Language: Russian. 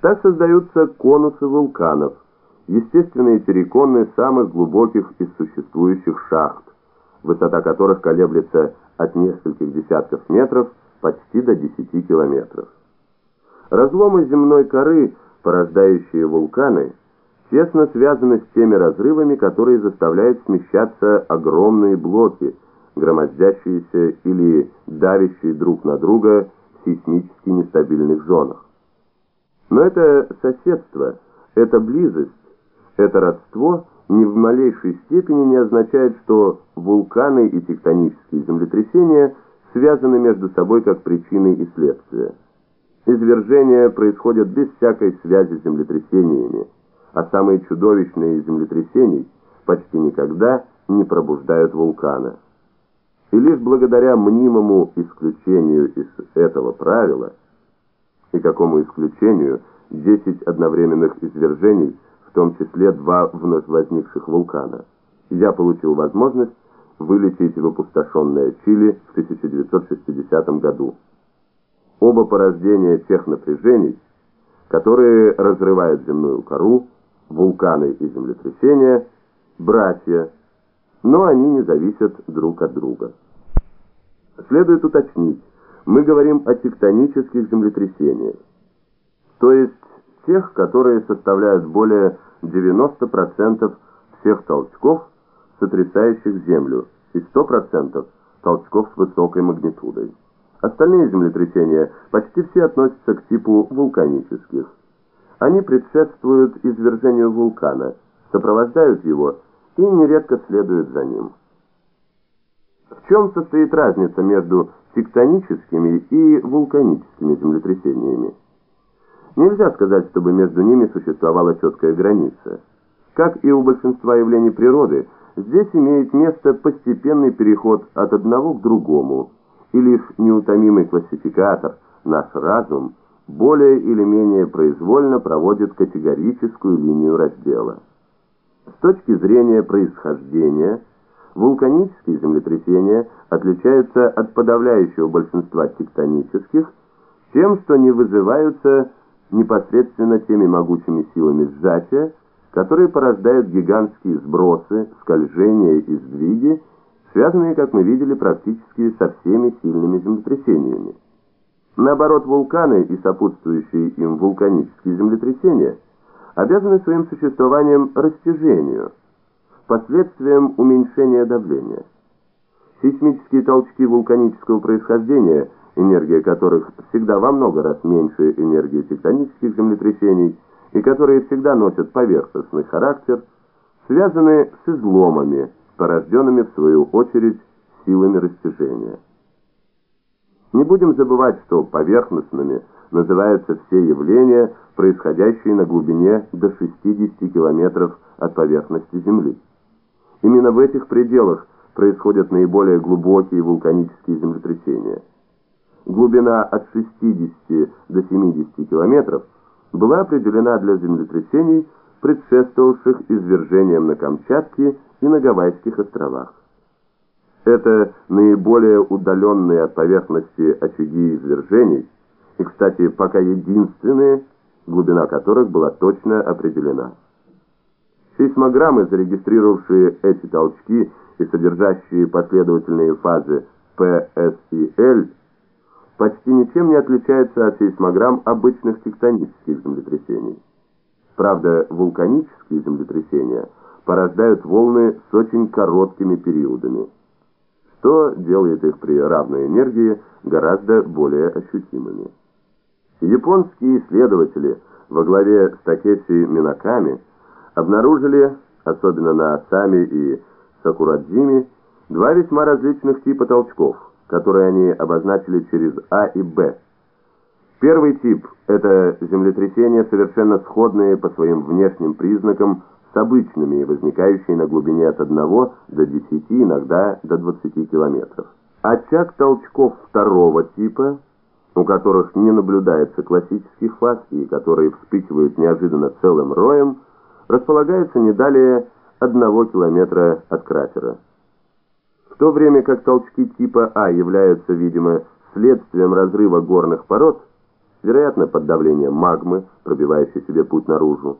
Так создаются конусы вулканов, естественные переконы самых глубоких из существующих шахт, высота которых колеблется от нескольких десятков метров почти до 10 километров. Разломы земной коры, порождающие вулканы, тесно связаны с теми разрывами, которые заставляют смещаться огромные блоки, громоздящиеся или давящие друг на друга в сейсмически нестабильных зонах. Но это соседство, эта близость, это родство ни в малейшей степени не означает, что вулканы и тектонические землетрясения связаны между собой как причины и следствия. Извержения происходят без всякой связи с землетрясениями, а самые чудовищные из землетрясений почти никогда не пробуждают вулкана. И лишь благодаря мнимому исключению из этого правила, и какому исключению 10 одновременных извержений, в том числе два вновь возникших вулкана, я получил возможность вылететь в опустошенное Чили в 1960 году. Оба порождения тех напряжений, которые разрывают земную кору, вулканы и землетрясения, братья, но они не зависят друг от друга. Следует уточнить, мы говорим о тектонических землетрясениях, то есть тех, которые составляют более 90% всех толчков, сотрясающих Землю, и 100% толчков с высокой магнитудой. Остальные землетрясения почти все относятся к типу вулканических. Они предшествуют извержению вулкана, сопровождают его и нередко следуют за ним. В чем состоит разница между тектоническими и вулканическими землетрясениями? Нельзя сказать, чтобы между ними существовала четкая граница. Как и у большинства явлений природы, здесь имеет место постепенный переход от одного к другому, и лишь неутомимый классификатор, наш разум, более или менее произвольно проводит категорическую линию раздела. С точки зрения происхождения, вулканические землетрясения отличаются от подавляющего большинства тектонических тем, что не вызываются непосредственно теми могучими силами сжатия, которые порождают гигантские сбросы, скольжения и сдвиги, связанные, как мы видели, практически со всеми сильными землетрясениями. Наоборот, вулканы и сопутствующие им вулканические землетрясения обязаны своим существованием растяжению, последствиям уменьшения давления. Сейсмические толчки вулканического происхождения, энергия которых всегда во много раз меньше энергии тектонических землетрясений и которые всегда носят поверхностный характер, связаны с изломами, порожденными в свою очередь силами растяжения. Не будем забывать, что поверхностными называются все явления, происходящие на глубине до 60 километров от поверхности Земли. Именно в этих пределах происходят наиболее глубокие вулканические землетрясения. Глубина от 60 до 70 километров была определена для землетрясений, предшествовавших извержениям на Камчатке и на Гавайских островах. Это наиболее удаленные от поверхности очаги извержений, и, кстати, пока единственные, глубина которых была точно определена. Сейсмограммы, зарегистрировавшие эти толчки и содержащие последовательные фазы P, S и L, почти ничем не отличаются от сейсмограмм обычных тектонических землетрясений. Правда, вулканические землетрясения порождают волны с очень короткими периодами что делает их при равной энергии гораздо более ощутимыми. Японские исследователи во главе с Такеси Минаками обнаружили, особенно на Асами и Сакурадзиме, два весьма различных типа толчков, которые они обозначили через А и Б. Первый тип – это землетрясения, совершенно сходные по своим внешним признакам с обычными, возникающие на глубине от 1 до 10, иногда до 20 километров. Очаг толчков второго типа, у которых не наблюдается классических фаз и которые вспыхивают неожиданно целым роем, располагается не далее 1 километра от кратера. В то время как толчки типа А являются, видимо, следствием разрыва горных пород, вероятно под давлением магмы, пробивающей себе путь наружу.